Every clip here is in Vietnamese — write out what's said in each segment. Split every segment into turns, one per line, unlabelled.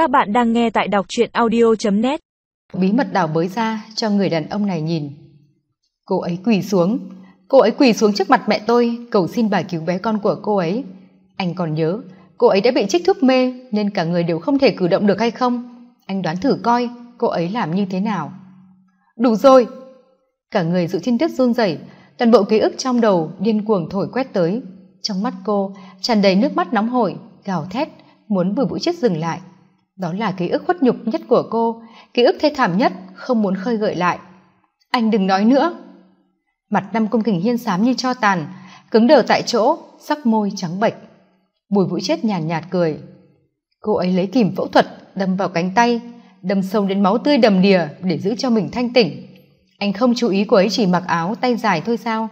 Các bạn đang nghe tại đọc truyện audio.net
Bí mật đào bới ra cho người đàn ông này nhìn. Cô ấy quỳ xuống. Cô ấy quỳ xuống trước mặt mẹ tôi cầu xin bà cứu bé con của cô ấy. Anh còn nhớ, cô ấy đã bị trích thuốc mê nên cả người đều không thể cử động được hay không? Anh đoán thử coi cô ấy làm như thế nào. Đủ rồi! Cả người dự thiên tuyết run rẩy, toàn bộ ký ức trong đầu điên cuồng thổi quét tới. Trong mắt cô tràn đầy nước mắt nóng hổi, gào thét, muốn bùi bụi chết dừng lại đó là ký ức khuất nhục nhất của cô ký ức thê thảm nhất không muốn khơi gợi lại. Anh đừng nói nữa. Mặt năm cung kình hiên xám như cho tàn cứng đờ tại chỗ sắc môi trắng bệch. Bùi vũ chết nhàn nhạt, nhạt cười. Cô ấy lấy kìm phẫu thuật đâm vào cánh tay đâm sâu đến máu tươi đầm đìa để giữ cho mình thanh tỉnh. Anh không chú ý cô ấy chỉ mặc áo tay dài thôi sao?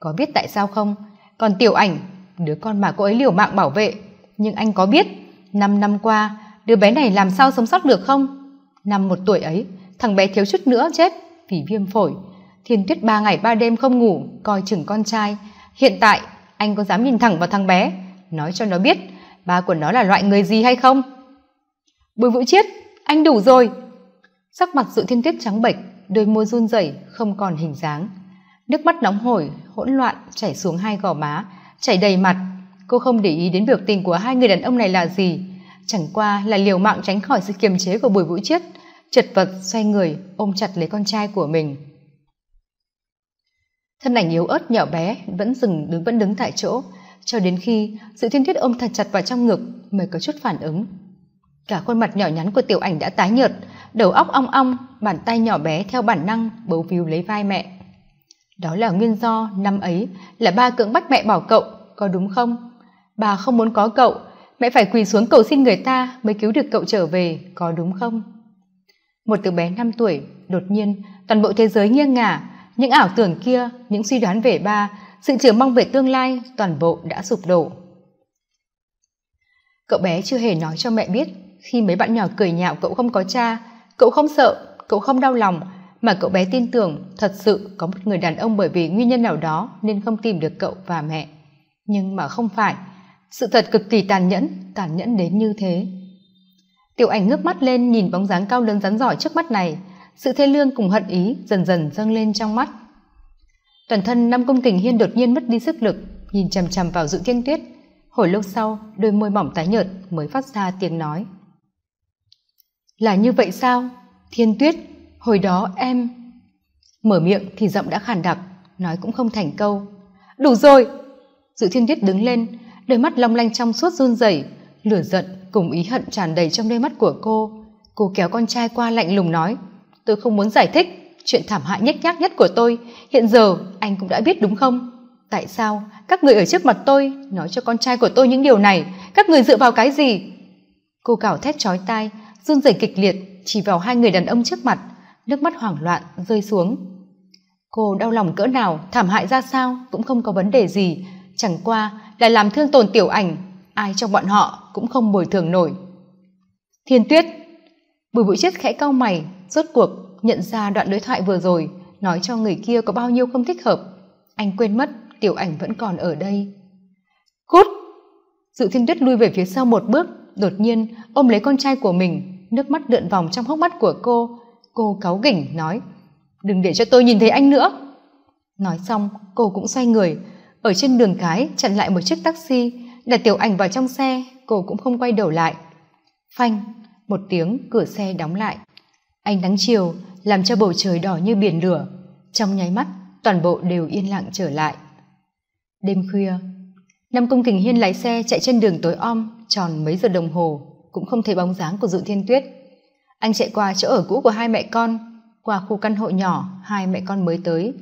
Có biết tại sao không? Còn tiểu ảnh đứa con mà cô ấy liều mạng bảo vệ. Nhưng anh có biết năm năm qua đứa bé này làm sao sống sót được không? Năm một tuổi ấy, thằng bé thiếu chút nữa chết vì viêm phổi. Thiên tuyết ba ngày ba đêm không ngủ, coi chừng con trai. Hiện tại, anh có dám nhìn thẳng vào thằng bé, nói cho nó biết ba của nó là loại người gì hay không? Bùi vũ chiết, anh đủ rồi. Sắc mặt dự thiên tuyết trắng bệch, đôi môi run rẩy, không còn hình dáng. Nước mắt nóng hổi, hỗn loạn chảy xuống hai gò má, chảy đầy mặt. Cô không để ý đến biểu tình của hai người đàn ông này là gì chẳng qua là liều mạng tránh khỏi sự kiềm chế của bùi vũ chiết, chật vật xoay người ôm chặt lấy con trai của mình. Thân ảnh yếu ớt nhỏ bé vẫn dừng đứng, vẫn đứng tại chỗ, cho đến khi sự thiên thiết ôm thật chặt vào trong ngực mới có chút phản ứng. Cả khuôn mặt nhỏ nhắn của tiểu ảnh đã tái nhợt, đầu óc ong ong, bàn tay nhỏ bé theo bản năng bấu víu lấy vai mẹ. Đó là nguyên do năm ấy là ba cưỡng bắt mẹ bỏ cậu, có đúng không? Bà không muốn có cậu mẹ phải quỳ xuống cầu xin người ta mới cứu được cậu trở về, có đúng không? Một đứa bé năm tuổi, đột nhiên, toàn bộ thế giới nghiêng ngả. Những ảo tưởng kia, những suy đoán về ba, sự chờ mong về tương lai, toàn bộ đã sụp đổ. Cậu bé chưa hề nói cho mẹ biết, khi mấy bạn nhỏ cười nhạo cậu không có cha, cậu không sợ, cậu không đau lòng, mà cậu bé tin tưởng thật sự có một người đàn ông bởi vì nguyên nhân nào đó nên không tìm được cậu và mẹ. Nhưng mà không phải sự thật cực kỳ tàn nhẫn tàn nhẫn đến như thế. Tiểu ảnh ngước mắt lên nhìn bóng dáng cao lớn rắn giỏi trước mắt này. Sự thê lương cùng hận ý dần dần dâng lên trong mắt. Toàn thân năm công kình hiên đột nhiên mất đi sức lực, nhìn chằm chằm vào dự thiên tuyết. Hồi lâu sau, đôi môi mỏng tái nhợt mới phát ra tiếng nói. Là như vậy sao? Thiên tuyết, hồi đó em mở miệng thì giọng đã khàn đặc, nói cũng không thành câu. Đủ rồi! Dự thiên tuyết đứng lên đôi mắt long lanh trong suốt run rẩy, lửa giận cùng ý hận tràn đầy trong đôi mắt của cô. Cô kéo con trai qua lạnh lùng nói, tôi không muốn giải thích chuyện thảm hại nhất nhác nhất của tôi. Hiện giờ anh cũng đã biết đúng không? Tại sao các người ở trước mặt tôi nói cho con trai của tôi những điều này? Các người dựa vào cái gì? Cô cào thét chói tai, run rẩy kịch liệt, chỉ vào hai người đàn ông trước mặt. Nước mắt hoảng loạn rơi xuống. Cô đau lòng cỡ nào? Thảm hại ra sao? Cũng không có vấn đề gì. Chẳng qua là làm thương tổn tiểu ảnh, ai trong bọn họ cũng không bồi thường nổi. Thiên tuyết, bùi bụi chết khẽ cau mày, rốt cuộc nhận ra đoạn đối thoại vừa rồi, nói cho người kia có bao nhiêu không thích hợp. Anh quên mất tiểu ảnh vẫn còn ở đây. Cút dự thiên tuyết lui về phía sau một bước, đột nhiên ôm lấy con trai của mình, nước mắt lượn vòng trong hốc mắt của cô. Cô cáu gỉnh, nói, đừng để cho tôi nhìn thấy anh nữa. Nói xong, cô cũng xoay người ở trên đường cái, chặn lại một chiếc taxi, đặt tiểu ảnh vào trong xe, cô cũng không quay đầu lại. Phanh, một tiếng, cửa xe đóng lại. Ánh nắng chiều làm cho bầu trời đỏ như biển lửa. Trong nháy mắt, toàn bộ đều yên lặng trở lại. Đêm khuya, năm công kình hiên lái xe chạy trên đường tối om, tròn mấy giờ đồng hồ, cũng không thấy bóng dáng của dự thiên tuyết. Anh chạy qua chỗ ở cũ của hai mẹ con, qua khu căn hộ nhỏ hai mẹ con mới tới.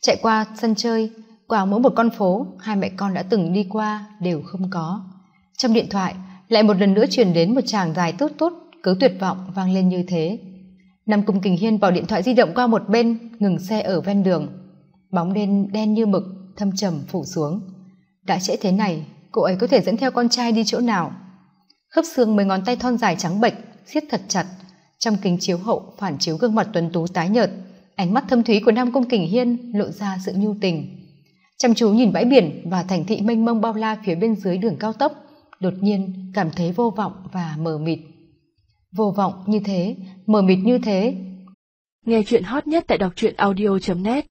Chạy qua sân chơi qua mỗi một con phố, hai mẹ con đã từng đi qua đều không có. Trong điện thoại, lại một lần nữa truyền đến một chàng dài tốt tốt, cứ tuyệt vọng vang lên như thế. Nam cung kình hiên bỏ điện thoại di động qua một bên, ngừng xe ở ven đường. Bóng đen đen như mực, thâm trầm phủ xuống. Đã trễ thế này, cô ấy có thể dẫn theo con trai đi chỗ nào? Khớp xương mấy ngón tay thon dài trắng bệch, siết thật chặt. Trong kính chiếu hậu, phản chiếu gương mặt tuấn tú tái nhợt. Ánh mắt thâm thúy của nam cung kình hiên lộ ra sự nhu tình chăm chú nhìn bãi biển và thành thị mênh mông bao la phía bên dưới đường cao tốc, đột nhiên cảm thấy vô vọng và mờ mịt. Vô vọng như thế, mờ mịt như thế.
Nghe chuyện hot nhất tại đọc truyện audio net.